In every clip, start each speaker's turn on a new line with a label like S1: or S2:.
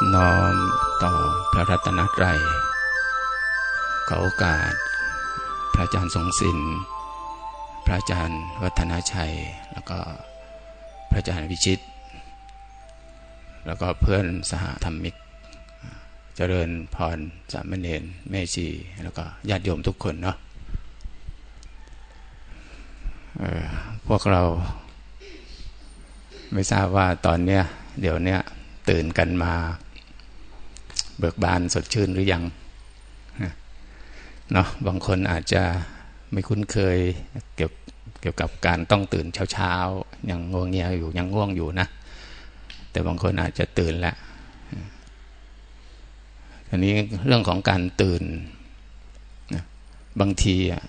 S1: น้อมต่อพระรัตนตรัยขอโอกาส พระอาจารย์ทรงศิลป์พระอาจารย์วัฒนาชัย แล้วก็พระอาจารย์วิชิต แล้วก็เพื่อนสหธรรมิก เจริญพรสามเณรแม่ชี แล้วก็ญาติโยมทุกคนเนาะพวกเรา ไม่ทราบว่าตอนเนี้ย เดี๋ยวเนี้ยตื่นกันมา เบิกบานสดชื่นหรือยังเนาะบางคนอาจจะไม่คุ้นเคยเกี่ยวเกี่ยวกับการต้องตื่นเช้าๆยังง่วงเงียอยู่ยังง่วงอยู่นะ แต่บางคนอาจจะตื่นแล้วทีนี้เรื่องของการตื่นบางทีอะ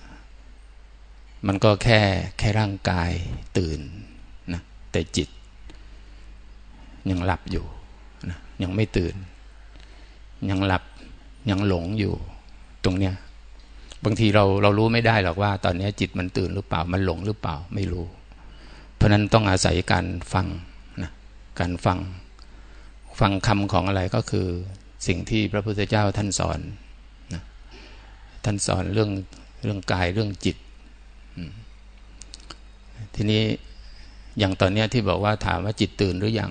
S1: มันก็แค่แค่ร่างกายตื่นนะแต่จิต ยังหลับอยู่นะยังไม่ตื่น ยังหลับยังหลงอยู่ตรงเนี้ยบางทีเราเรารู้ไม่ได้หรอกว่า ตอนนี้จิตมันตื่นหรือเปล่ามันหลงหรือเปล่าไม่รู้ เพราะนั้นต้องอาศัยการฟังนะการฟัง ฟังคำของอะไรก็คือสิ่งที่พระพุทธเจ้าท่านสอนนะท่านสอนเรื่องเรื่องกายเรื่องจิต ทีนี้อย่างตอนนี้ที่บอกว่าถามว่าจิตตื่นหรือยัง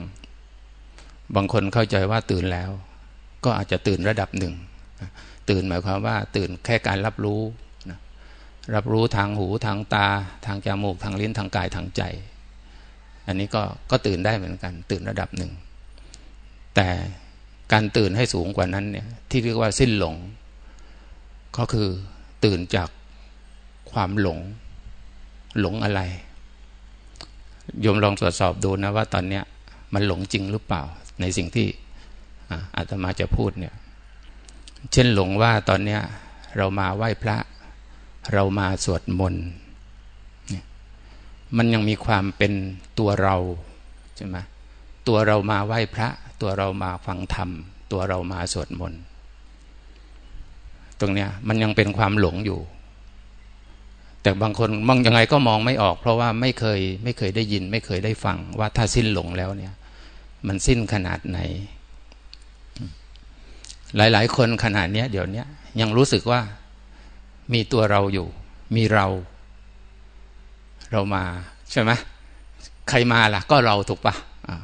S1: บางคนเข้าใจว่าตื่นแล้ว ก็อาจจะตื่นระดับหนึ่ง ตื่นหมายความว่า ตื่นแค่การรับรู้นะรับรู้ทางหูทางตา ทางจมูกทางลิ้นทางกายทางใจ อันนี้ก็ก็ตื่นได้เหมือนกัน ตื่นระดับหนึ่ง แต่การตื่นให้สูงกว่านั้นเนี่ยที่เรียกว่าสิ้นหลง ก็คือตื่นจากความหลง หลงอะไรโยมลองตรวจสอบดูนะว่าตอนเนี้ยมันหลงจริงหรือเปล่า ในสิ่งที่ อาตมาจะพูดเนี่ยเช่นหลงว่าตอนเนี้ยเรามาไหว้พระ เรามาสวดมนต์มันยังมีความเป็นตัวเราใช่ไหมตัวเรามาไหว้พระ ตัวเรามาฟังธรรม ตัวเรามาสวดมนต์ตรงเนี้ยมันยังเป็นความหลงอยู่ แต่บางคนมองยังไงก็มองไม่ออก เพราะว่าไม่เคยไม่เคยได้ยิน ไม่เคยได้ฟังว่าถ้าสิ้นหลงแล้วเนี่ย มันสิ้นขนาดไหน หลาย ๆ คนขนาดนี้เดี๋ยวนี้ยังรู้สึกว่ามีตัวเราอยู่ มีเรา เรามาใช่ไหมใครมาล่ะ ก็เราถูกปะะ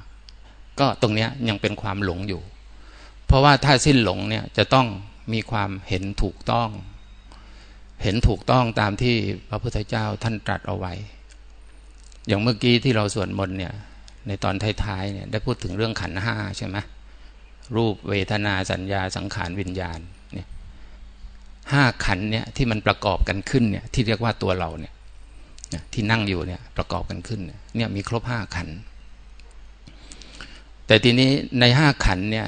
S1: ก็ตรงนี้ยังเป็นความหลงอยู่ เพราะว่าถ้าสิ้นหลงเนี่ยจะต้องมีความเห็นถูกต้อง เห็นถูกต้องตามที่พระพุทธเจ้าท่านตรัสเอาไว้ อย่างเมื่อกี้ที่เราสวดมนต์เนี่ย ในตอนท้ายๆเนี่ยได้พูดถึงเรื่องขันห้าใช่ไหม รูปเวทนาสัญญาสังขารวิญญาณเนี่ยห้าขันเนี่ยที่มันประกอบกันขึ้นเนี่ยที่เรียกว่าตัวเราเนี่ยที่นั่งอยู่เนี่ยประกอบกันขึ้นเนี่ยมีครบห้าขัน แต่ทีนี้ในห้าขันเนี่ย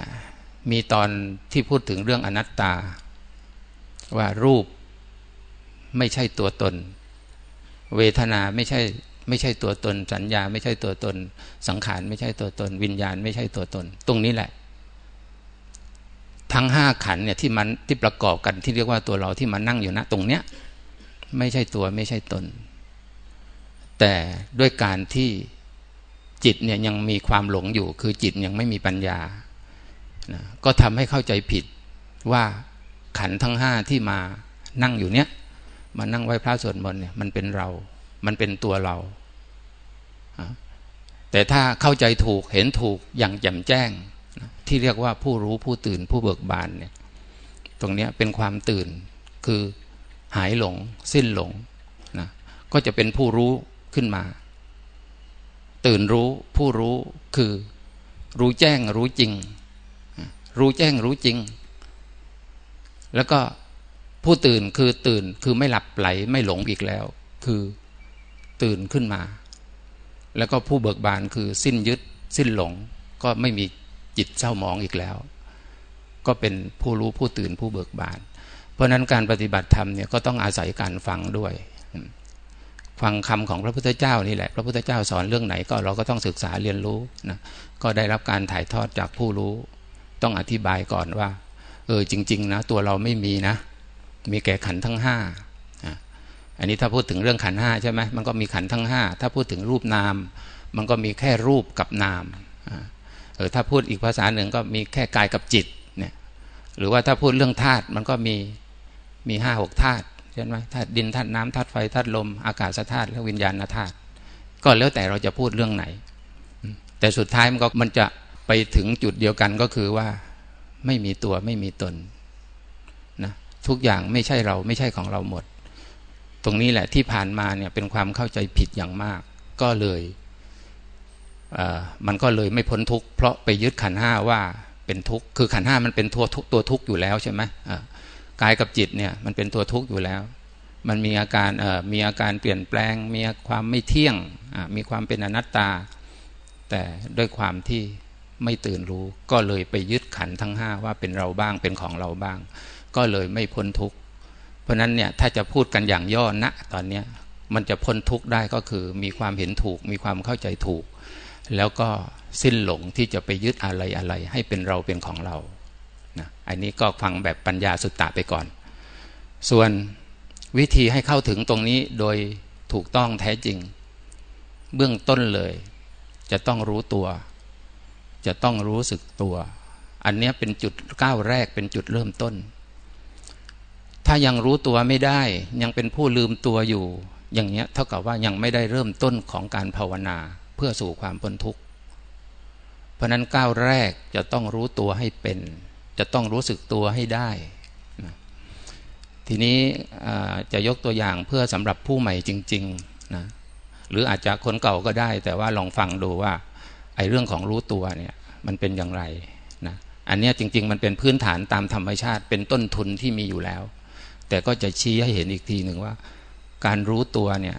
S1: มีตอนที่พูดถึงเรื่องอนัตตา ว่ารูปไม่ใช่ตัวตน เวทนาไม่ใช่ไม่ใช่ตัวตน สัญญา ไม่ใช่ตัวตน สังขารไม่ใช่ตัวตน วิญญาณไม่ใช่ตัวตน ตรงนี้แหละ ทั้งห้าขันเนี่ยที่มันที่ประกอบกันที่เรียกว่าตัวเราที่มานั่งอยู่ณตรงเนี้ยไม่ใช่ตัวไม่ใช่ตน แต่ด้วยการที่จิตเนี่ยยังมีความหลงอยู่ คือจิตยังไม่มีปัญญานะก็ทำให้เข้าใจผิดว่าขันทั้งห้าที่มานั่งอยู่เนี้ยมานั่งไหว้พระสวดมนต์เนี่ยมันเป็นเรา มันเป็นตัวเรา แต่ถ้าเข้าใจถูกเห็นถูกอย่างแจ่มแจ้ง ที่เรียกว่าผู้รู้ผู้ตื่นผู้เบิกบานเนี่ยตรงนี้เป็นความตื่นคือหายหลง สิ้นหลงนะก็จะเป็นผู้รู้ขึ้นมา ตื่นรู้ผู้รู้คือ รู้แจ้งรู้จริง รู้แจ้งรู้จริง แล้วก็ผู้ตื่นคือตื่นคือไม่หลับไหลไม่หลงอีกแล้ว คือตื่นขึ้นมา แล้วก็ผู้เบิกบานคือสิ้นยึด สิ้นหลงก็ไม่มี จิตเศร้าหมองอีกแล้ว ก็เป็นผู้รู้ผู้ตื่นผู้เบิกบาน เพราะนั้นการปฏิบัติธรรมเนี่ยก็ต้องอาศัยการฟังด้วย ฟังคำของพระพุทธเจ้านี่แหละ พระพุทธเจ้าสอนเรื่องไหนก็เราก็ต้องศึกษาเรียนรู้นะก็ได้รับการถ่ายทอดจากผู้รู้ ต้องอธิบายก่อนว่า เออจริง ๆ นะ ตัวเราไม่มีนะ มีแก่ขันทั้งห้าอันนี้ถ้าพูดถึงเรื่องขันห้าใช่ไหมมันก็มีขันทั้งห้าถ้าพูดถึงรูปนาม มันก็มีแค่รูปกับนาม เออถ้าพูดอีกภาษาหนึ่งก็มีแค่กายกับจิตเนี่ยหรือว่าถ้าพูดเรื่องธาตุมันก็มีมีห้าหกธาตุใช่ไหมธาตุดินธาตุน้ำธาตุไฟธาตุลมอากาศธาตุและวิญญาณธาตุก็แล้วแต่เราจะพูดเรื่องไหน แต่สุดท้ายมันก็มันจะไปถึงจุดเดียวกันก็คือว่าไม่มีตัวไม่มีตนนะทุกอย่างไม่ใช่เราไม่ใช่ของเราหมด ตรงนี้แหละที่ผ่านมาเนี่ยเป็นความเข้าใจผิดอย่างมาก ก็เลย มันก็เลยไม่พ้นทุกข์เพราะไปยึดขันห้าว่าเป็นทุกข์คือขันห้ามันเป็นตัวทุกตัวทุกข์อยู่แล้วใช่ไหมกายกับจิตเนี่ยมันเป็นตัวทุกข์อยู่แล้ว มันมีอาการมีอาการเปลี่ยนแปลง มีความไม่เที่ยงมีความเป็นอนัตตา แต่ด้วยความที่ไม่ตื่นรู้ก็เลยไปยึดขันทั้งห้าว่าเป็นเราบ้างเป็นของเราบ้าง ก็เลยไม่พ้นทุกข์เพราะนั้นเนี่ยถ้าจะพูดกันอย่างย่อณตอนนี้มันจะพ้นทุกข์ได้ก็คือมีความเห็นถูก มีความเข้าใจถูก แล้วก็สิ้นหลงที่จะไปยึดอะไรอะไร ให้เป็นเราเป็นของเรานะอันนี้ก็ฟังแบบปัญญาสุตตะไปก่อน ส่วนวิธีให้เข้าถึงตรงนี้โดยถูกต้องแท้จริง เบื้องต้นเลย จะต้องรู้ตัว จะต้องรู้สึกตัว อันนี้เป็นจุดก้าวแรกเป็นจุดเริ่มต้น ถ้ายังรู้ตัวไม่ได้ยังเป็นผู้ลืมตัวอยู่ อย่างเนี้ยเท่ากับว่ายังไม่ได้เริ่มต้นของการภาวนา เพื่อสู่ความพ้นทุกข์ เพราะนั้นก้าวแรกจะต้องรู้ตัวให้เป็น จะต้องรู้สึกตัวให้ได้นะทีนี้จะยกตัวอย่างเพื่อสำหรับผู้ใหม่จริงๆนะหรืออาจจะคนเก่าก็ได้ แต่ว่าลองฟังดูว่าไอ้เรื่องของรู้ตัวเนี่ยมันเป็นอย่างไรนะอันนี้จริง ๆ มันเป็นพื้นฐานตามธรรมชาติ เป็นต้นทุนที่มีอยู่แล้ว แต่ก็จะชี้ให้เห็นอีกทีหนึ่งว่า การรู้ตัวเนี่ย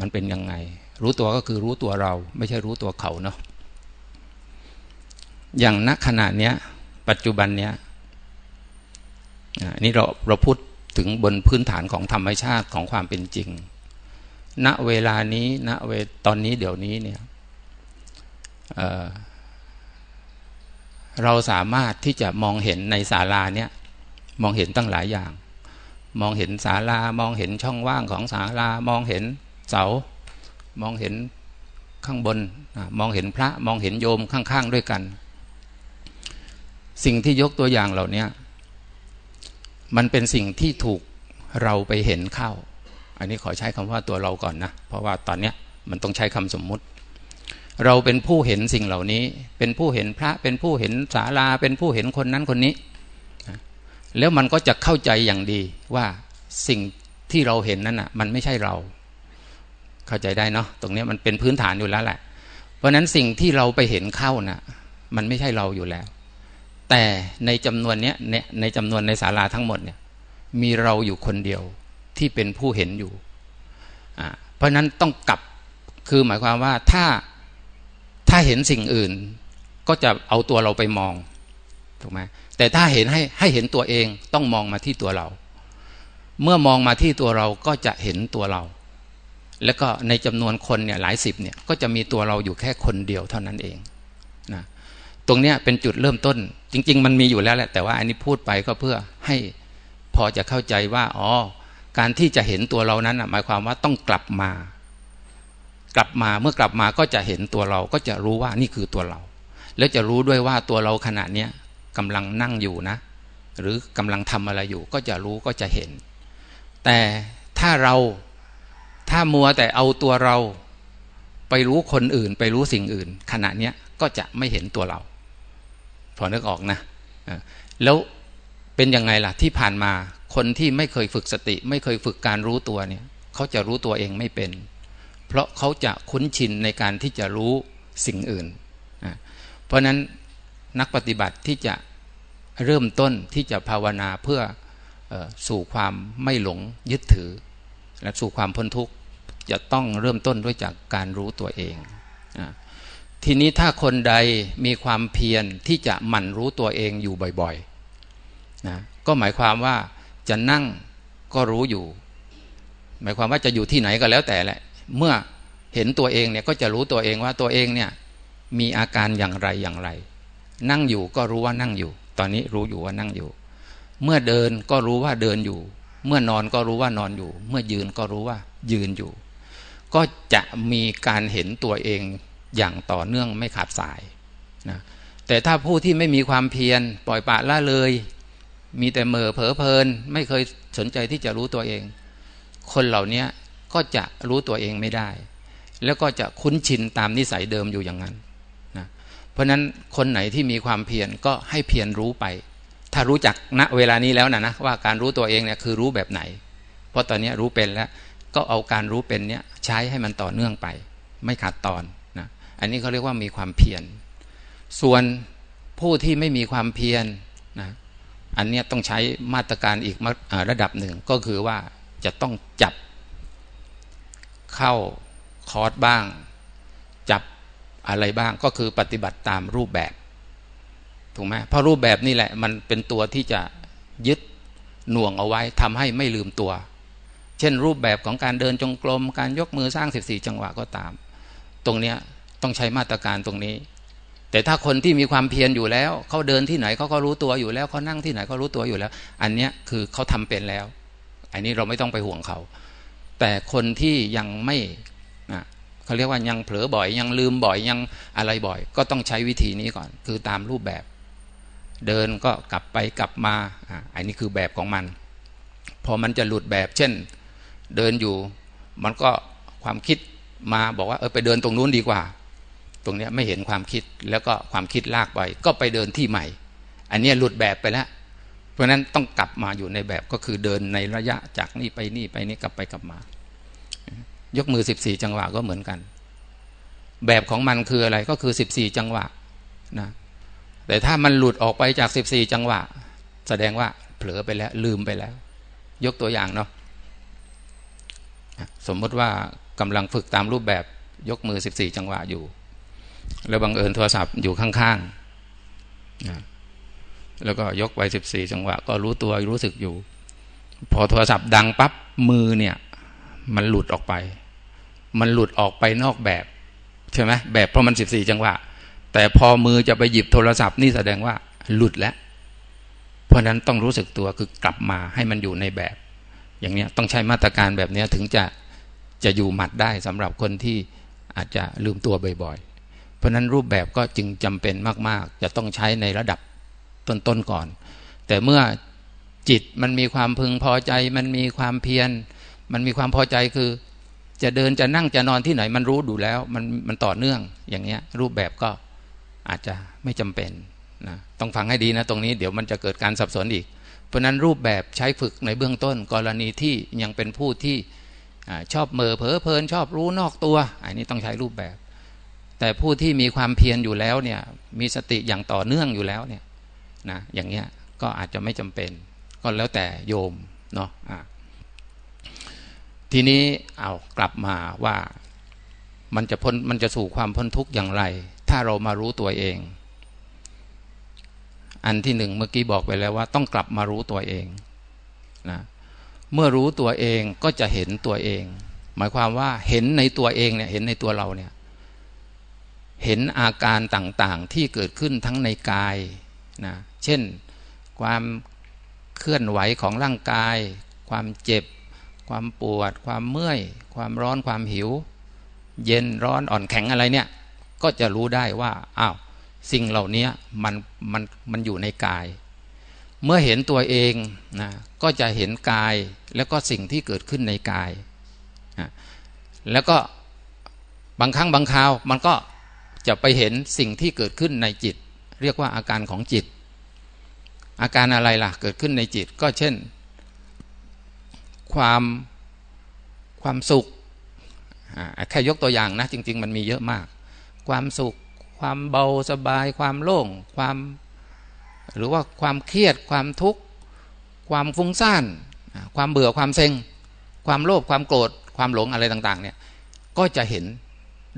S1: มันเป็นยังไง รู้ตัวก็คือรู้ตัวเรา ไม่ใช่รู้ตัวเขาเนาะอย่างณขณะเนี้ย ปัจจุบันเนี้ยนี่เราเราพูดถึงบนพื้นฐานของธรรมชาติของความเป็นจริง ณเวลานี้ณเวตอนนี้เดี๋ยวนี้เนี่ยเเราสามารถที่จะมองเห็นในศาลาเนี่ยมองเห็นตั้งหลายอย่าง มองเห็นศาลามองเห็นช่องว่างของศาลามองเห็นเสา มองเห็นข้างบน มองเห็นพระมองเห็นโยมข้างๆด้วยกัน สิ่งที่ยกตัวอย่างเหล่านี้มันเป็นสิ่งที่ถูกเราไปเห็นเข้า อันนี้ขอใช้คำว่าตัวเราก่อนนะ เพราะว่าตอนนี้มันต้องใช้คำสมมุติ เราเป็นผู้เห็นสิ่งเหล่านี้ เป็นผู้เห็นพระ เป็นผู้เห็นศาลา เป็นผู้เห็นคนนั้นคนนี้ แล้วมันก็จะเข้าใจอย่างดีว่าสิ่งที่เราเห็นนั้นอะ มันไม่ใช่เรา เข้าใจได้เนาะตรงนี้มันเป็นพื้นฐานอยู่แล้วแหละ เพราะนั้นสิ่งที่เราไปเห็นเข้านะ่ะมันไม่ใช่เราอยู่แล้ว แต่ในจำนวนเนี่ยในจำนวนในศาลาทั้งหมดเนี่ยมีเราอยู่คนเดียวที่เป็นผู้เห็นอยู่อ่าเพราะนั้นต้องกลับคือหมายความว่าถ้าถ้าเห็นสิ่งอื่น ก็จะเอาตัวเราไปมองถูกไหมแต่ถ้าเห็นให้ให้เห็นตัวเองต้องมองมาที่ตัวเรา เมื่อมองมาที่ตัวเราก็จะเห็นตัวเรา แล้วก็ในจำนวนคนเนี่ยหลายสิบเนี่ยก็จะมีตัวเราอยู่แค่คนเดียวเท่านั้นเองนะตรงเนี้ยเป็นจุดเริ่มต้น จริง ๆ มันมีอยู่แล้วแหละแต่ว่าอันนี้พูดไปก็เพื่อให้พอจะเข้าใจว่าอ๋อการที่จะเห็นตัวเรานั้นหมายความว่าต้องกลับมา กลับมาเมื่อกลับมาก็จะเห็นตัวเราก็จะรู้ว่านี่คือตัวเรา แล้วจะรู้ด้วยว่าตัวเราขณะเนี้ยกำลังนั่งอยู่นะ หรือกำลังทำอะไรอยู่ ก็จะรู้ก็จะเห็น แต่ถ้าเรา ถ้ามัวแต่เอาตัวเราไปรู้คนอื่นไปรู้สิ่งอื่น ขณะเนี้ยก็จะไม่เห็นตัวเรา พอนึกออกนะแล้วเป็นยังไงล่ะที่ผ่านมาคนที่ไม่เคยฝึกสติ ไม่เคยฝึกการรู้ตัวเนี่ยเขาจะรู้ตัวเองไม่เป็น เพราะเขาจะคุ้นชินในการที่จะรู้สิ่งอื่น เพราะนั้นนักปฏิบัติที่จะเริ่มต้นที่จะภาวนาเพื่ออสู่ความไม่หลงยึดถือ และสู่ความพ้นทุกข์จะต้องเริ่มต้นด้วยจากการรู้ตัวเองทีนี้ถ้าคนใดมีความเพียรที่จะหมั่นรู้ตัวเองอยู่บ่อยๆนะก็หมายความว่าจะนั่งก็รู้อยู่ หมายความว่าจะอยู่ที่ไหนก็แล้วแต่แหละ เมื่อเห็นตัวเองเนี่ยก็จะรู้ตัวเองว่าตัวเองเนี่ยมีอาการอย่างไรอย่างไร นั่งอยู่ก็รู้ว่านั่งอยู่ ตอนนี้รู้อยู่ว่านั่งอยู่ เมื่อเดินก็รู้ว่าเดินอยู่ เมื่อนอนก็รู้ว่านอนอยู่ เมื่อยืนก็รู้ว่ายืนอยู่ ก็จะมีการเห็นตัวเองอย่างต่อเนื่องไม่ขาดสายนะแต่ถ้าผู้ที่ไม่มีความเพียรปล่อยปละละเลย มีแต่เมื่อเผลอเพลิน ไม่เคยสนใจที่จะรู้ตัวเอง คนเหล่านี้ก็จะรู้ตัวเองไม่ได้ แล้วก็จะคุ้นชินตามนิสัยเดิมอยู่อย่างนั้นนะเพราะฉะนั้นคนไหนที่มีความเพียรก็ให้เพียรรู้ไป ถ้ารู้จักณเวลานี้แล้วนะนะว่าการรู้ตัวเองเนี่ยคือรู้แบบไหน เพราะตอนนี้รู้เป็นแล้วก็เอาการรู้เป็นเนี้ยใช้ให้มันต่อเนื่องไป ไม่ขาดตอนนะอันนี้เขาเรียกว่ามีความเพียรส่วนผู้ที่ไม่มีความเพียรนะอันนี้ต้องใช้มาตรการอีกระดับหนึ่งก็คือว่าจะต้องจับเข้าคอร์สบ้าง จับอะไรบ้างก็คือปฏิบัติตามรูปแบบ ถูกไหมเพราะรูปแบบนี่แหละ มันเป็นตัวที่จะยึดหน่วงเอาไว้ทำให้ไม่ลืมตัว เช่นรูปแบบของการเดินจงกรมการยกมือสร้าง 14 จังหวะก็ตาม ตรงเนี้ยต้องใช้มาตรการตรงนี้ แต่ถ้าคนที่มีความเพียรอยู่แล้วเขาเดินที่ไหนเขาก็รู้ตัวอยู่แล้วเขานั่งที่ไหนเขารู้ตัวอยู่แล้ว อันเนี้ยคือเขาทำเป็นแล้ว อันนี้เราไม่ต้องไปห่วงเขา แต่คนที่ยังไม่เขาเรียกว่ายังเผลอบ่อย ยังลืมบ่อยยังอะไรบ่อย ก็ต้องใช้วิธีนี้ก่อน คือตามรูปแบบ เดินก็กลับไปกลับมาอ่าอันนี้คือแบบของมัน พอมันจะหลุดแบบ เช่น เดินอยู่ มันก็ความคิดมาบอกว่าเออไปเดินตรงนู้นดีกว่า ตรงนี้ไม่เห็นความคิดแล้วก็ความคิดลากไป ก็ไปเดินที่ใหม่ อันนี้หลุดแบบไปแล้วเพราะนั้นต้องกลับมาอยู่ในแบบก็คือเดินในระยะจากนี่ไปนี่ไปนี่กลับไปกลับมา ยกมือสิบสี่จังหวะก็เหมือนกัน แบบของมันคืออะไรก็คือสิบสี่จังหวะนะ แต่ถ้ามันหลุดออกไปจากสิบสี่จังหวะ แสดงว่าเผลอไปแล้ว ลืมไปแล้ว ยกตัวอย่างเนาะสมมติว่ากำลังฝึกตามรูปแบบยกมือสิบสี่จังหวะอยู่ แล้วบังเอิญโทรศัพท์อยู่ข้างๆแล้วก็ยกไปสิบสี่จังหวะ ก็รู้ตัวรู้สึกอยู่ พอโทรศัพท์ดังปั๊บมือเนี่ย มันหลุดออกไป มันหลุดออกไปนอกแบบใช่ไหมแบบเพราะมันสิบสี่จังหวะ แต่พอมือจะไปหยิบโทรศัพท์นี่แสดงว่าหลุดแล้ว เพราะนั้นต้องรู้สึกตัวคือกลับมาให้มันอยู่ในแบบ อย่างนี้ต้องใช้มาตรการแบบนี้ถึงจะจะอยู่หมัดได้สำหรับคนที่อาจจะลืมตัวบ่อยๆ เพราะนั้นรูปแบบก็จึงจำเป็นมากๆ จะต้องใช้ในระดับต้นๆก่อน แต่เมื่อจิตมันมีความพึงพอใจ มันมีความเพียร มันมีความพอใจคือ จะเดินจะนั่งจะนอนที่ไหนมันรู้ดูแล้ว มันมันต่อเนื่องอย่างเงี้ยรูปแบบก็ อาจจะไม่จำเป็นนะต้องฟังให้ดีนะตรงนี้เดี๋ยวมันจะเกิดการสับสนอีก เพราะนั้นรูปแบบใช้ฝึกในเบื้องต้น กรณีที่ยังเป็นผู้ที่ชอบเมอเผลอเพลินชอบรู้นอกตัว อันนี้ต้องใช้รูปแบบ แต่ผู้ที่มีความเพียรอยู่แล้วเนี่ยมีสติอย่างต่อเนื่องอยู่แล้วเนี่ยนะอย่างเงี้ยก็อาจจะไม่จำเป็น ก็แล้วแต่โยมเนาะะทีนี้เอากลับมาว่ามันจะพ้นมันจะสู่ความพ้นทุกข์อย่างไร ถ้าเรามารู้ตัวเอง อันที่หนึ่งเมื่อกี้บอกไปแล้วว่า ต้องกลับมารู้ตัวเองนะเมื่อรู้ตัวเองก็จะเห็นตัวเอง หมายความว่าเห็นในตัวเองเนี่ยเห็นในตัวเราเนี่ยเห็นอาการต่างๆที่เกิดขึ้นทั้งในกายนะเช่นความเคลื่อนไหวของร่างกาย ความเจ็บ ความปวด ความเมื่อย ความร้อนความหิว เย็นร้อนอ่อนแข็งอะไรเนี่ย ก็จะรู้ได้ว่าอ้าวสิ่งเหล่านี้มันมันมันอยู่ในกาย เมื่อเห็นตัวเองนะก็จะเห็นกายแล้วก็สิ่งที่เกิดขึ้นในกายนะแล้วก็บางครั้งบางคราวมันก็จะไปเห็นสิ่งที่เกิดขึ้นในจิต เรียกว่าอาการของจิต อาการอะไรล่ะเกิดขึ้นในจิตก็เช่น ความความสุขแค่ยกตัวอย่างนะ จริง ๆ มันมีเยอะมาก ความสุข ความเบาสบาย ความโล่ง ความ หรือว่าความเครียด ความทุกข์ ความฟุ้งซ่าน ความเบื่อ ความเซ็ง ความโลภ ความโกรธ ความหลงอะไรต่าง ๆ เนี่ย ก็จะเห็น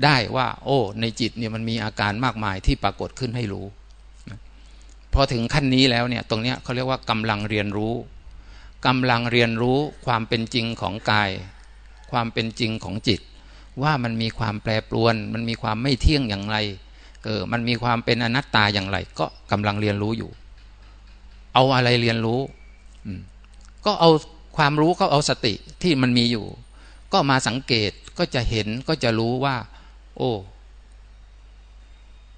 S1: ได้ว่า โอ้ ในจิตเนี่ยมันมีอาการมากมายที่ปรากฏขึ้นให้รู้ พอถึงขั้นนี้แล้วเนี่ย ตรงเนี้ยเขาเรียกว่ากำลังเรียนรู้กำลังเรียนรู้ความเป็นจริงของกาย ความเป็นจริงของจิต ว่ามันมีความแปรปรวน มันมีความไม่เที่ยงอย่างไรเออมันมีความเป็นอนัตตาอย่างไร ก็กำลังเรียนรู้อยู่ เอาอะไรเรียนรู้ก็เอาความรู้ก็เอาสติที่มันมีอยู่ ก็มาสังเกตก็จะเห็นก็จะรู้ว่า โอ้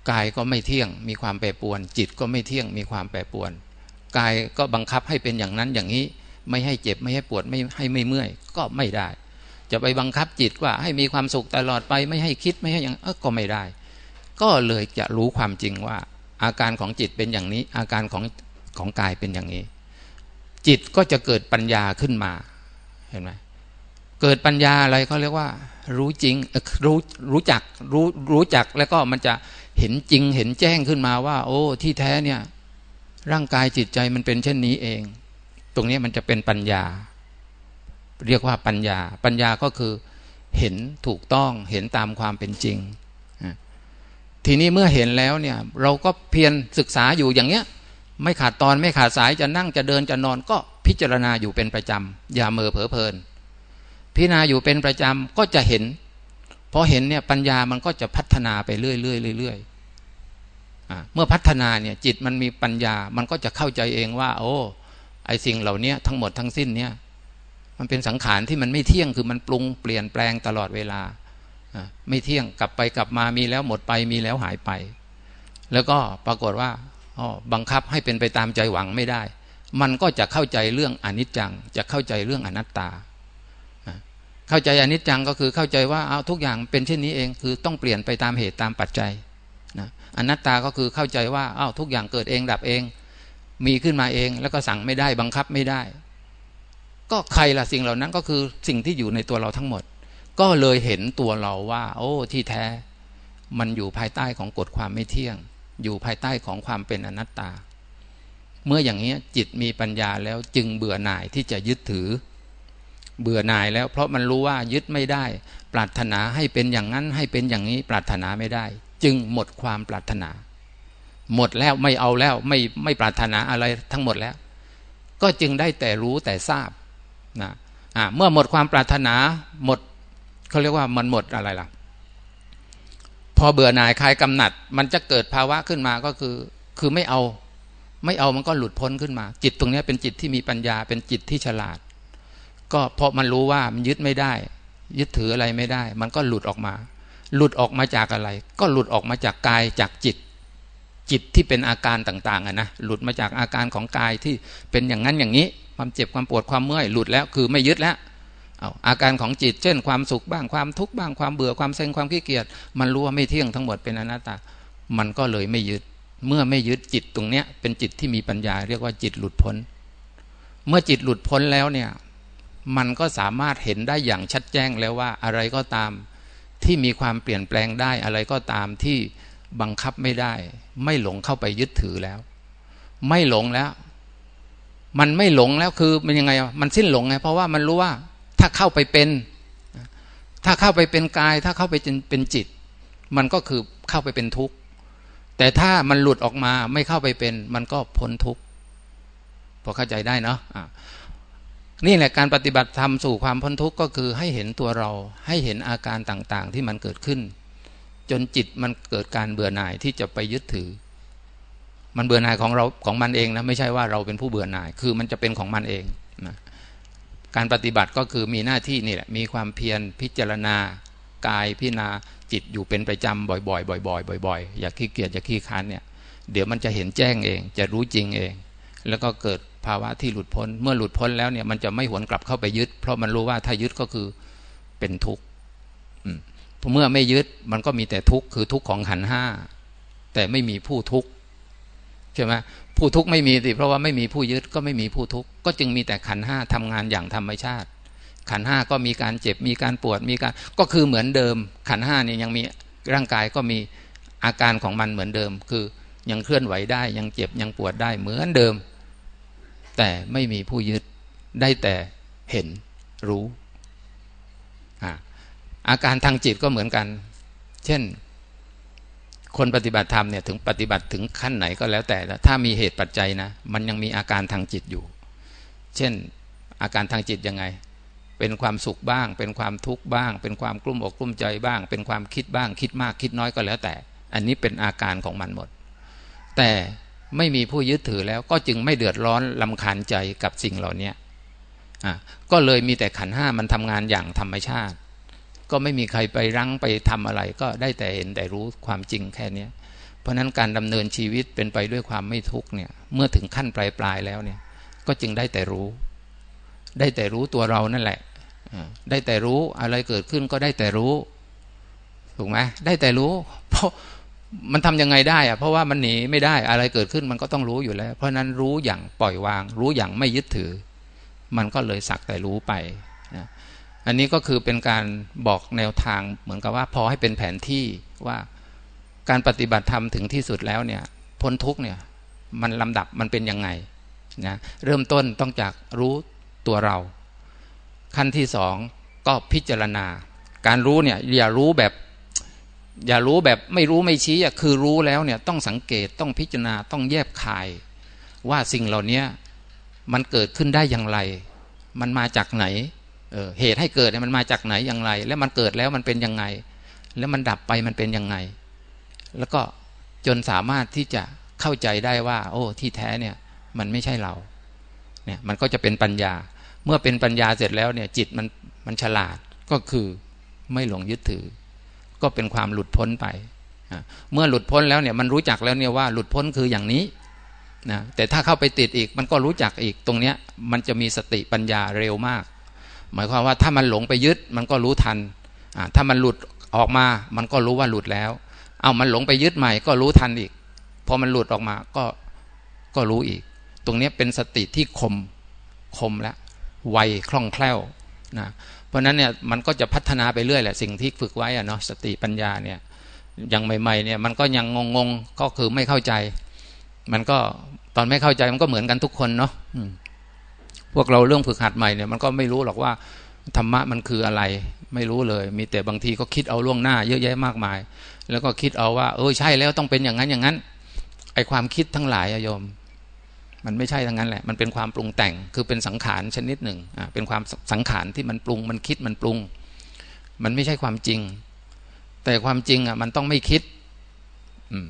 S1: กายก็ไม่เที่ยง มีความแปรปรวน จิตก็ไม่เที่ยง มีความแปรปรวนกายก็บังคับให้เป็นอย่างนั้นอย่างนี้ ไม่ให้เจ็บไม่ให้ปวดไม่ให้ไม่เมื่อย ก็ไม่ได้ จะไปบังคับจิตว่าให้มีความสุขตลอดไปไม่ให้คิดไม่ให้อย่างก็ไม่ได้ ก็เลยจะรู้ความจริงว่า อาการของจิตเป็นอย่างนี้ อาการของของกายเป็นอย่างนี้ จิตก็จะเกิดปัญญาขึ้นมาเห็นไหมเกิดปัญญาอะไรเขาเรียกว่า รู้จริงรู้รู้จักรู้รู้จักแล้วก็มันจะเห็นจริงเห็นแจ้งขึ้นมาว่า โอ้ที่แท้เนี่ย ร่างกายจิตใจมันเป็นเช่นนี้เอง ตรงนี้มันจะเป็นปัญญา เรียกว่าปัญญา ปัญญาก็คือเห็นถูกต้องเห็นตามความเป็นจริง ทีนี้เมื่อเห็นแล้วเนี่ยเราก็เพียรศึกษาอยู่อย่างเนี้ย ไม่ขาดตอนไม่ขาดสายจะนั่งจะเดินจะนอนก็พิจารณาอยู่เป็นประจำอย่าเมอเผลอเพลิน พิจารณาอยู่เป็นประจำก็จะเห็นพอเห็นเนี่ยปัญญามันก็จะพัฒนาไปเรื่อยๆเรื่อยๆเมื่อพัฒนาเนี่ยจิตมันมีปัญญามันก็จะเข้าใจเองว่า โอ้ไอสิ่งเหล่านี้ทั้งหมดทั้งสิ้นเนี่ย มันเป็นสังขารที่มันไม่เที่ยงคือมันปรุงเปลี่ยนแปลงตลอดเวลาไม่เที่ยงกลับไปกลับมามีแล้วหมดไปมีแล้วหายไป แล้วก็ปรากฏว่าบังคับให้เป็นไปตามใจหวังไม่ได้ มันก็จะเข้าใจเรื่องอนิจจัง จะเข้าใจเรื่องอนัตตา เข้าใจอนิจจังก็คือเข้าใจว่าเอาทุกอย่างเป็นเช่นนี้เองคือต้องเปลี่ยนไปตามเหตุตามปัจจัยนะอนัตตาก็คือเข้าใจว่าอ้าวทุกอย่างเกิดเองดับเอง มีขึ้นมาเองแล้วก็สั่งไม่ได้บังคับไม่ได้ ก็ใครล่ะสิ่งเหล่านั้นก็คือสิ่งที่อยู่ในตัวเราทั้งหมด ก็เลยเห็นตัวเราว่า โอ้ ที่แท้ มันอยู่ภายใต้ของกฎความไม่เที่ยง อยู่ภายใต้ของความเป็นอนัตตา เมื่ออย่างนี้จิตมีปัญญาแล้วจึงเบื่อหน่ายที่จะยึดถือ เบื่อหน่ายแล้วเพราะมันรู้ว่ายึดไม่ได้ ปรารถนาให้เป็นอย่างนั้นให้เป็นอย่างนี้ปรารถนาไม่ได้ จึงหมดความปรารถนา หมดแล้วไม่เอาแล้วไม่ไม่ปรารถนาอะไรทั้งหมดแล้ว ก็จึงได้แต่รู้แต่ทราบ นะเมื่อหมดความปรารถนาหมดเขาเรียกว่ามันหมดอะไรล่ะ พอเบื่อหน่ายคลายกำหนัด มันจะเกิดภาวะขึ้นมาก็คือ คือไม่เอา ไม่เอามันก็หลุดพ้นขึ้นมา จิตตรงนี้เป็นจิตที่มีปัญญาเป็นจิตที่ฉลาด ก็เพราะมันรู้ว่ามันยึดไม่ได้ ยึดถืออะไรไม่ได้ มันก็หลุดออกมา หลุดออกมาจากอะไร ก็หลุดออกมาจากกายจากจิตจิตที่เป็นอาการต่างๆอะนะหลุดมาจากอาการของกายที่เป็นอย่างนั้นอย่างนี้ ความเจ็บความปวดความเมื่อยหลุดแล้วคือไม่ยึดแล้วเอาอาการของจิต เช่น ความสุขบ้างความทุกข์บ้างความเบื่อความเซ็งความขี้เกียจมันรู้ว่าไม่เที่ยงทั้งหมดเป็นอนัตตา มันก็เลยไม่ยึด เมื่อไม่ยึดจิตตรงเนี้ยเป็นจิตที่มีปัญญา เรียกว่าจิตหลุดพ้น เมื่อจิตหลุดพ้นแล้วเนี่ยมันก็สามารถเห็นได้อย่างชัดแจ้งแล้วว่าอะไรก็ตามที่มีความเปลี่ยนแปลงได้อะไรก็ตามที่บังคับไม่ได้ ไม่หลงเข้าไปยึดถือแล้ว ไม่หลงแล้ว มันไม่หลงแล้วคือมันยังไงมันสิ้นหลงไงเพราะว่ามันรู้ว่าถ้าเข้าไปเป็น ถ้าเข้าไปเป็นกาย ถ้าเข้าไปเป็นจิต มันก็คือเข้าไปเป็นทุกข์ แต่ถ้ามันหลุดออกมาไม่เข้าไปเป็น มันก็พ้นทุกข์พอเข้าใจได้เนาะนี่แหละการปฏิบัติธรรมสู่ความพ้นทุกข์ก็คือให้เห็นตัวเราให้เห็นอาการต่างๆ ที่มันเกิดขึ้น จนจิตมันเกิดการเบื่อหน่ายที่จะไปยึดถือ มันเบื่อหน่ายของเราของมันเองนะไม่ใช่ว่าเราเป็นผู้เบื่อหน่าย คือมันจะเป็นของมันเองนะการปฏิบัติก็คือมีหน้าที่นี่แหละมีความเพียรพิจารณากายพิจารณาจิตอยู่เป็นประจำบ่อยๆบ่อยๆบ่อยๆอย่าขี้เกียจอย่าขี้ค้านเนี่ยเดี๋ยวมันจะเห็นแจ้งเอง จะรู้จริงเอง แล้วก็เกิดภาวะที่หลุดพ้น เมื่อหลุดพ้นแล้วเนี่ยมันจะไม่หวนกลับเข้าไปยึด เพราะมันรู้ว่าถ้ายึดก็คือเป็นทุกข์เมื่อไม่ยึดมันก็มีแต่ทุกข์คือทุกข์ของขันห้าแต่ไม่มีผู้ทุกข์ ใช่ไหมผู้ทุกข์ไม่มีสิเพราะว่าไม่มีผู้ยึดก็ไม่มีผู้ทุกข์ก็จึงมีแต่ขันห้าทำงานอย่างธรรมชาติ ขันห้าก็มีการเจ็บมีการปวดมีการก็คือเหมือนเดิม ขันห้านี่ยังมีร่างกายก็มีอาการของมันเหมือนเดิม คือยังเคลื่อนไหวได้ยังเจ็บยังปวดได้เหมือนเดิม แต่ไม่มีผู้ยึดได้แต่เห็นรู้อาการทางจิตก็เหมือนกัน เช่น คนปฏิบัติธรรมเนี่ยถึงปฏิบัติถึงขั้นไหนก็แล้วแต่ถ้ามีเหตุปัจจัยนะ มันยังมีอาการทางจิตอยู่ เช่นอาการทางจิตยังไง เป็นความสุขบ้าง เป็นความทุกข์บ้าง เป็นความกลุ้มอกกลุ้มใจบ้าง เป็นความคิดบ้าง คิดมากคิดน้อยก็แล้วแต่ อันนี้เป็นอาการของมันหมด แต่ไม่มีผู้ยึดถือแล้วก็จึงไม่เดือดร้อนลำคาญใจกับสิ่งเหล่านี้อะก็เลยมีแต่ขันห้ามันทำงานอย่างธรรมชาติ ก็ไม่มีใครไปรั้งไปทำอะไร ก็ได้แต่เห็นแต่รู้ความจริงแค่นี้เพราะนั้นการดำเนินชีวิตเป็นไปด้วยความไม่ทุกข์เนี่ยเมื่อถึงขั้นปลายปลายแล้วเนี่ยก็จึงได้แต่รู้ ได้แต่รู้ตัวเรานั่นแหละได้แต่รู้อะไรเกิดขึ้นก็ได้แต่รู้ถูกไหมได้แต่รู้ เพราะมันทํำยังไงได้อะเพราะว่ามันหนีไม่ได้อะไรเกิดขึ้นมันก็ต้องรู้อยู่แล้ว เพราะนั้นรู้อย่างปล่อยวาง รู้อย่างไม่ยึดถือ มันก็เลยสักแต่รู้ไป อันนี้ก็คือเป็นการบอกแนวทางเหมือนกับว่าพอให้เป็นแผนที่ว่าการปฏิบัติธรรมถึงที่สุดแล้วเนี่ยพ้นทุกเนี่ยมันลำดับมันเป็นยังไงนะเริ่มต้นต้องจากรู้ตัวเรา ขั้นที่สองก็พิจารณา การรู้เนี่ยอย่ารู้แบบอย่ารู้แบบไม่รู้ไม่ชี้อะคือรู้แล้วเนี่ยต้องสังเกตต้องพิจารณาต้องแยบคาย ว่าสิ่งเหล่านี้มันเกิดขึ้นได้อย่างไร มันมาจากไหน เออเหตุให้เกิดเนี่ยมันมาจากไหนอย่างไร แล้วมันเกิดแล้วมันเป็นยังไง แล้วมันดับไปมันเป็นยังไง แล้วก็จนสามารถที่จะเข้าใจได้ว่า โอ้ที่แท้เนี่ยมันไม่ใช่เราเนี่ยมันก็จะเป็นปัญญา เมื่อเป็นปัญญาเสร็จแล้วเนี่ยจิตมันมันฉลาดก็คือไม่หลงยึดถือ ก็เป็นความหลุดพ้นไป เมื่อหลุดพ้นแล้วเนี่ยมันรู้จักแล้วเนี่ยว่าหลุดพ้นคืออย่างนี้นะแต่ถ้าเข้าไปติดอีกมันก็รู้จักอีกตรงเนี้ยมันจะมีสติปัญญาเร็วมาก หมายความว่าถ้ามันหลงไปยึดมันก็รู้ทันถ้ามันหลุดออกมา มันก็รู้ว่าหลุดแล้ว เอามันหลงไปยึดใหม่ก็รู้ทันอีก พอมันหลุดออกมาก็ก็รู้อีก ตรงนี้เป็นสติที่คมคมแล้วไวคล่องแคล่วนะเพราะนั้นเนี่ยมันก็จะพัฒนาไปเรื่อยแหละสิ่งที่ฝึกไว้อะเนาะสติปัญญาเนี่ยยังใหม่ๆเนี่ยมันก็ยังงงๆก็คือไม่เข้าใจ มันก็ตอนไม่เข้าใจมันก็เหมือนกันทุกคนเนาะ พวกเราเรื่องฝึกหัดใหม่เนี่ยมันก็ไม่รู้หรอกว่าธรรมะมันคืออะไร ไม่รู้เลย มีแต่บางทีก็คิดเอาล่วงหน้า เยอะแยะมากมาย แล้วก็คิดเอาว่า เออใช่แล้วต้องเป็นอย่างนั้นอย่างนั้น ไอความคิดทั้งหลายโยม มันไม่ใช่ทั้งนั้นแหละ มันเป็นความปรุงแต่งคือเป็นสังขารชนิดหนึ่งอ่าเป็นความสังขารที่มันปรุง มันคิดมันปรุง มันไม่ใช่ความจริง แต่ความจริงอะมันต้องไม่คิดอืม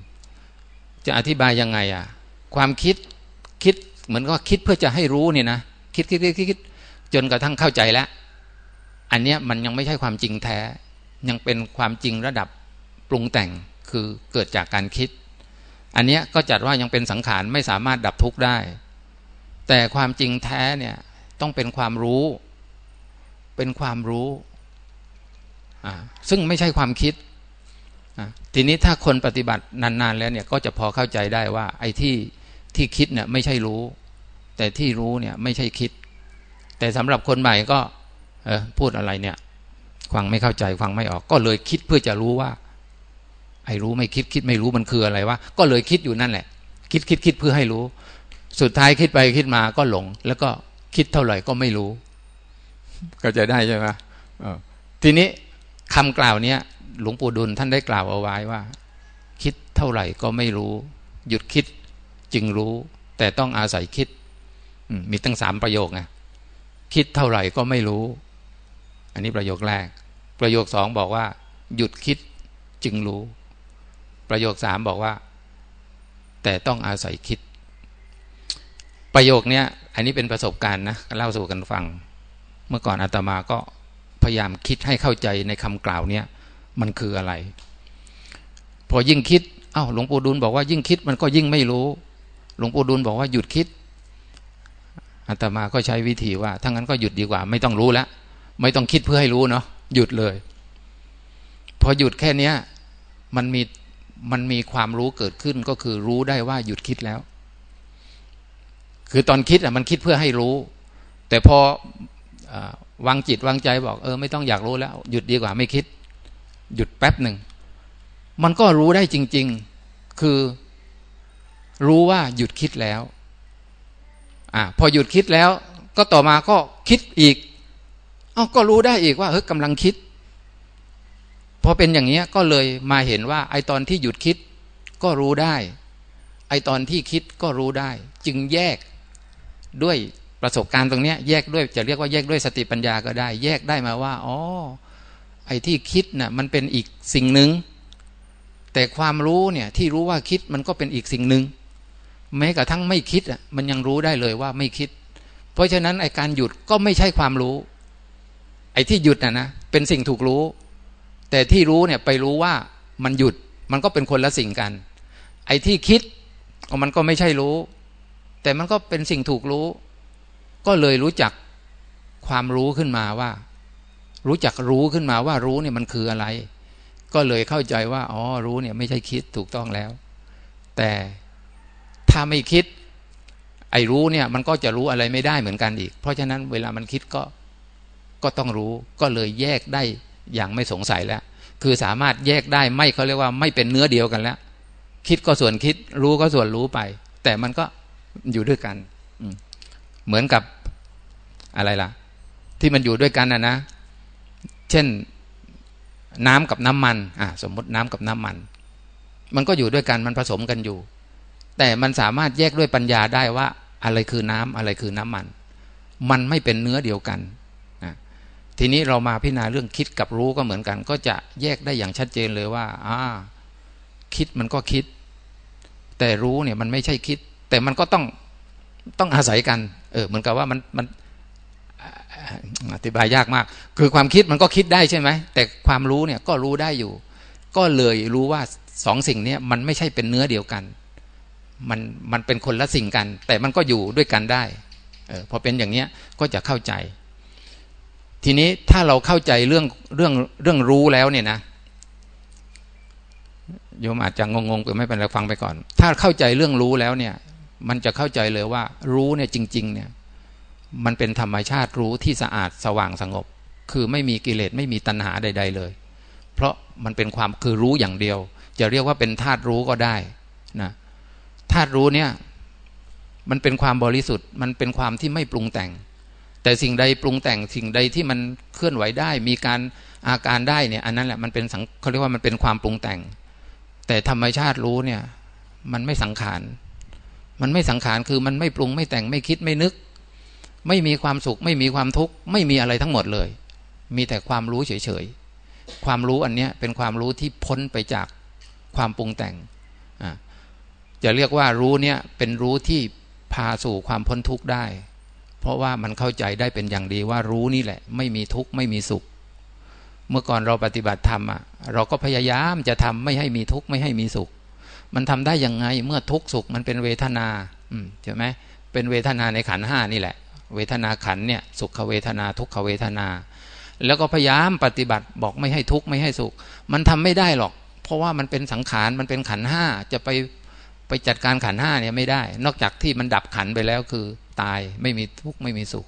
S1: จะอธิบายยังไงอะ ความคิดคิดเหมือนก็คิดเพื่อจะให้รู้เนี่ยนะ คิดคิดคิดคิดจนกระทั่งเข้าใจแล้ว อันเนี้ยมันยังไม่ใช่ความจริงแท้ ยังเป็นความจริงระดับปรุงแต่งคือเกิดจากการคิด อันนี้ก็จัดว่ายังเป็นสังขารไม่สามารถดับทุกข์ได้ แต่ความจริงแท้เนี่ยต้องเป็นความรู้ เป็นความรู้ซึ่งไม่ใช่ความคิด ทีนี้ถ้าคนปฏิบัตินานๆแล้วเนี่ยก็จะพอเข้าใจได้ว่า ไอ้ที่ที่คิดเนี่ยไม่ใช่รู้ แต่ที่รู้เนี่ยไม่ใช่คิด แต่สำหรับคนใหม่ก็พูดอะไรเนี่ยฟังไม่เข้าใจฟังไม่ออก ก็เลยคิดเพื่อจะรู้ว่า ไอ้รู้ไม่คิดคิดไม่รู้มันคืออะไรวะก็เลยคิดอยู่นั่นแหละ คิดคิดคิดเพื่อให้รู้ สุดท้ายคิดไปคิดมาก็หลง แล้วก็คิดเท่าไหร่ก็ไม่รู้ ก็จะได้ใช่ไหมทีนี้คำกล่าวเนี้ยหลวงปู่ดุลท่านได้กล่าวเอาไว้ว่า คิดเท่าไหร่ก็ไม่รู้ หยุดคิดจึงรู้ แต่ต้องอาศัยคิด มีตั้งสามประโยคไงคิดเท่าไหร่ก็ไม่รู้ อันนี้ประโยคแรก ประโยคสองบอกว่า หยุดคิดจึงรู้ ประโยคสามบอกว่า แต่ต้องอาศัยคิด ประโยคเนี้ย อันนี้เป็นประสบการณ์นะเล่าสู่กันฟัง เมื่อก่อนอาตมาก็พยายามคิดให้เข้าใจในคำกล่าวเนี้ยมันคืออะไร พอยิ่งคิดอ้าวหลวงปู่ดูลบอกว่ายิ่งคิดมันก็ยิ่งไม่รู้ หลวงปู่ดูลบอกว่าหยุดคิด อาตมาก็ใช้วิธีว่าถ้างั้นก็หยุดดีกว่า ไม่ต้องรู้แล้วไม่ต้องคิดเพื่อให้รู้เนาะหยุดเลย พอหยุดแค่เนี้ยมันมีมันมีความรู้เกิดขึ้นก็คือรู้ได้ว่าหยุดคิดแล้ว คือตอนคิดอะมันคิดเพื่อให้รู้ แต่พออวางจิตวางใจบอกเออไม่ต้องอยากรู้แล้ว หยุดดีกว่าไม่คิด หยุดแป๊บหนึ่ง มันก็รู้ได้จริง ๆ คือรู้ว่าหยุดคิดแล้ว อ่าพอหยุดคิดแล้ว ก็ต่อมาก็คิดอีกเอ้าก็รู้ได้อีกว่าเฮ้ยกำลังคิดพอเป็นอย่างนี้ก็เลยมาเห็นว่า ไอตอนที่หยุดคิดก็รู้ได้ ไอตอนที่คิดก็รู้ได้ จึงแยกด้วยประสบการณ์ตรงนี้แยกด้วยจะเรียกว่าแยกด้วยสติปัญญาก็ได้ แยกได้มาว่าอ๋อไอที่คิดนะ่ะมันเป็นอีกสิ่งหนึ่งแต่ความรู้เนี่ยที่รู้ว่าคิดมันก็เป็นอีกสิ่งหนึ่ง แม้กระทั่งไม่คิดมันยังรู้ได้เลยว่าไม่คิด เพราะฉะนั้นไอการหยุดก็ไม่ใช่ความรู้ ไอที่หยุดน่ะนะเป็นสิ่งถูกรู้ แต่ที่รู้เนี่ยไปรู้ว่ามันหยุดมันก็เป็นคนละสิ่งกัน ไอที่คิดมันก็ไม่ใช่รู้ แต่มันก็เป็นสิ่งถูกรู้ ก็เลยรู้จักความรู้ขึ้นมาว่า รู้จักรู้ขึ้นมาว่ารู้เนี่ยมันคืออะไร ก็เลยเข้าใจว่าอ๋อรู้เนี่ยไม่ใช่คิดถูกต้องแล้ว แต่ ถ้าไม่คิด ไอ้รู้เนี่ย มันก็จะรู้อะไรไม่ได้เหมือนกันอีก เพราะฉะนั้นเวลามันคิดก็ก็ต้องรู้ก็เลยแยกได้อย่างไม่สงสัยแล้ว คือสามารถแยกได้ไม่เขาเรียกว่าไม่เป็นเนื้อเดียวกันแล้ว คิดก็ส่วนคิด รู้ก็ส่วนรู้ไป แต่มันก็อยู่ด้วยกันเหมือนกับอะไรล่ะ ที่มันอยู่ด้วยกันนะนะ เช่นน้ำกับน้ำมัน อะ สมมติน้ำกับน้ำมัน มันก็อยู่ด้วยกันมันผสมกันอยู่ แต่มันสามารถแยกด้วยปัญญาได้ว่าอะไรคือน้ำอะไรคือน้ำมัน มันไม่เป็นเนื้อเดียวกันทีนี้เรามาพิจารณาเรื่องคิดกับรู้ก็เหมือนกัน ก็จะแยกได้อย่างชัดเจนเลยว่าอ่าคิดมันก็คิด แต่รู้เนี่ยมันไม่ใช่คิด แต่มันก็ต้องต้องอาศัยกัน เออเหมือนกับว่ามันมันอธิบายยากมาก คือความคิดมันก็คิดได้ใช่ไหม แต่ความรู้เนี่ยก็รู้ได้อยู่ ก็เลยรู้ว่าสองสิ่งนี้มันไม่ใช่เป็นเนื้อเดียวกัน มันมันเป็นคนละสิ่งกัน แต่มันก็อยู่ด้วยกันได้เออพอเป็นอย่างเนี้ยก็จะเข้าใจ ทีนี้ถ้าเราเข้าใจเรื่องเรื่องเรื่องรู้แล้วเนี่ยนะโยมอาจจะงงๆไปไม่เป็นไรฟังไปก่อน ถ้าเข้าใจเรื่องรู้แล้วเนี่ย มันจะเข้าใจเลยว่า รู้เนี่ยจริง ๆ เนี่ย มันเป็นธรรมชาติรู้ที่สะอาดสว่างสงบ คือไม่มีกิเลสไม่มีตัณหาใด ๆ เลย เพราะมันเป็นความคือรู้อย่างเดียว จะเรียกว่าเป็นธาตุรู้ก็ได้นะ ธาตุรู้เนี่ย มันเป็นความบริสุทธิ์ มันเป็นความที่ไม่ปรุงแต่ง แต่สิ่งใดปรุงแต่งสิ่งใดที่มันเคลื่อนไหวได้ มีการอาการได้เนี่ย อันนั้นแหละมันเป็นสังเขาเรียกว่ามันเป็นความปรุงแต่ง แต่ธรรมชาติรู้เนี่ย มันไม่สังขารมันไม่สังขารคือมันไม่ปรุงไม่แต่งไม่คิดไม่นึก ไม่มีความสุข ไม่มีความทุกข์ไม่มีอะไรทั้งหมดเลย มีแต่ความรู้เฉยๆความรู้อันเนี้ยเป็นความรู้ที่พ้นไปจากความปรุงแต่งอ่า จะเรียกว่ารู้เนี่ยเป็นรู้ที่พาสู่ความพ้นทุกข์ได้ เพราะว่ามันเข้าใจได้เป็นอย่างดีว่ารู้นี่แหละ ไม่มีทุกข์ไม่มีสุข เมื่อก่อนเราปฏิบัติธรรมอะเราก็พยายามจะทำไม่ให้มีทุกข์ไม่ให้มีสุข มันทำได้ยังไงเมื่อทุกข์สุขมันเป็นเวทนาอืมใช่ไหมเป็นเวทนาในขันห้านี่แหละ เวทนาขันเนี่ยสุขเวทนาทุกขเวทนา แล้วก็พยายามปฏิบัติบอกไม่ให้ทุกข์ไม่ให้สุข มันทำไม่ได้หรอก เพราะว่ามันเป็นสังขารมันเป็นขันห้าจะไป ไปจัดการขันห้าเนี่ยไม่ได้ นอกจากที่มันดับขันไปแล้วคือตายไม่มีทุกข์ไม่มีสุข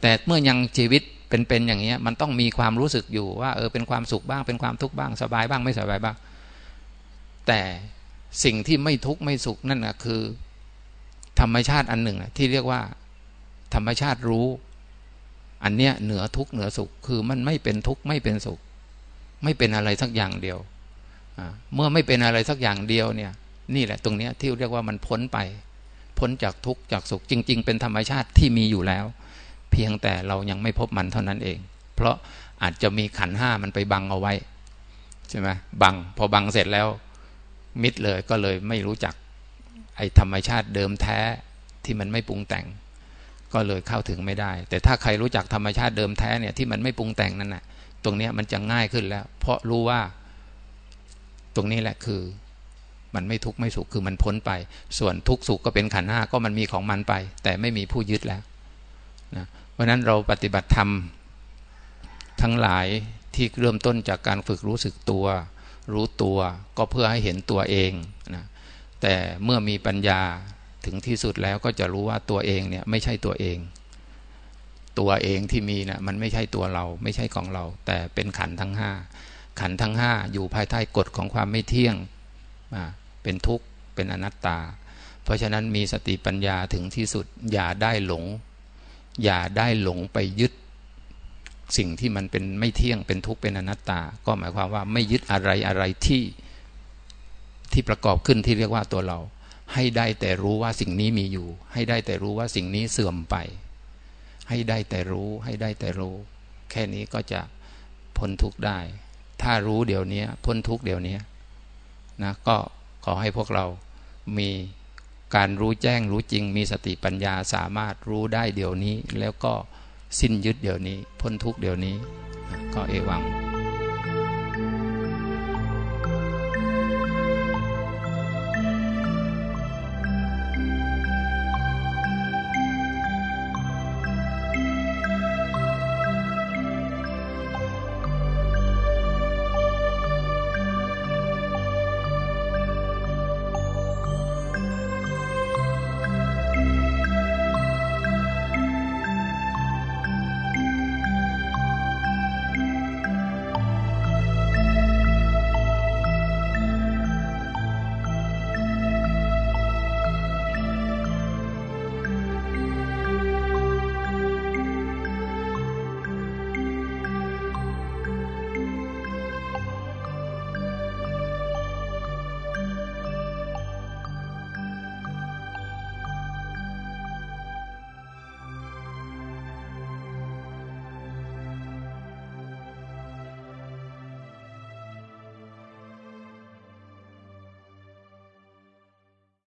S1: แต่เมื่อยังชีวิตเป็นๆอย่างเงี้ยมันต้องมีความรู้สึกอยู่ว่าเออเป็นความสุขบ้างเป็นความทุกข์บ้างสบายบ้างไม่สบายบ้าง แต่สิ่งที่ไม่ทุกข์ไม่สุขนั่นนะคือ ธรรมชาติอันหนึ่งที่เรียกว่า ธรรมชาติรู้ อันเนี้ยเหนือทุกข์เหนือสุขคือมันไม่เป็นทุกข์ไม่เป็นสุข ไม่เป็นอะไรสักอย่างเดียวเมื่อไม่เป็นอะไรสักอย่างเดียวเนี่ย นี่แหละตรงนี้ที่เรียกว่ามันพ้นไป พ้นจากทุกข์จากสุขจริง ๆ เป็นธรรมชาติที่มีอยู่แล้ว เพียงแต่เรายังไม่พบมันเท่านั้นเอง เพราะอาจจะมีขันห้ามันไปบังเอาไว้ใช่ไหมบังพอบังเสร็จแล้ว มิดเลยก็เลยไม่รู้จักไอ้ธรรมชาติเดิมแท้ที่มันไม่ปรุงแต่ง ก็เลยเข้าถึงไม่ได้ แต่ถ้าใครรู้จักธรรมชาติเดิมแท้เนี่ยที่มันไม่ปรุงแต่งนั่นแหะตรงนี้มันจะง่ายขึ้นแล้ว เพราะรู้ว่า ตรงนี้แหละคือ มันไม่ทุกข์ไม่สุขคือมันพ้นไป ส่วนทุกข์สุขก็เป็นขันห้าก็มันมีของมันไป แต่ไม่มีผู้ยึดแล้วนะเพราะนั้นเราปฏิบัติธรรมทั้งหลายที่เริ่มต้นจากการฝึกรู้สึกตัว รู้ตัวก็เพื่อให้เห็นตัวเองนะแต่เมื่อมีปัญญาถึงที่สุดแล้วก็จะรู้ว่าตัวเองเนี่ยไม่ใช่ตัวเอง ตัวเองที่มีนะ่ะมันไม่ใช่ตัวเราไม่ใช่ของเรา แต่เป็นขันทั้งห้าขันทั้งห้าอยู่ภายใต้กฎของความไม่เที่ยง เป็นทุกข์เป็นอนัตตา เพราะฉะนั้นมีสติปัญญาถึงที่สุด อย่าได้หลง อย่าได้หลงไปยึด สิ่งที่มันเป็นไม่เที่ยงเป็นทุกข์เป็นอนัตตา ก็หมายความว่าไม่ยึดอะไรอะไรที่ที่ประกอบขึ้นที่เรียกว่าตัวเรา ให้ได้แต่รู้ว่าสิ่งนี้มีอยู่ ให้ได้แต่รู้ว่าสิ่งนี้เสื่อมไป ให้ได้แต่รู้ให้ได้แต่รู้ แค่นี้ก็จะพ้นทุกข์ได้ ถ้ารู้เดี๋ยวนี้พ้นทุกข์เดี๋ยวนี้ นะก็ขอให้พวกเรามีการรู้แจ้งรู้จริง มีสติปัญญาสามารถรู้ได้เดี๋ยวนี้ แล้วก็สิ้นยึดเดี๋ยวนี้ พ้นทุกเดี๋ยวนี้ ก็เอวัง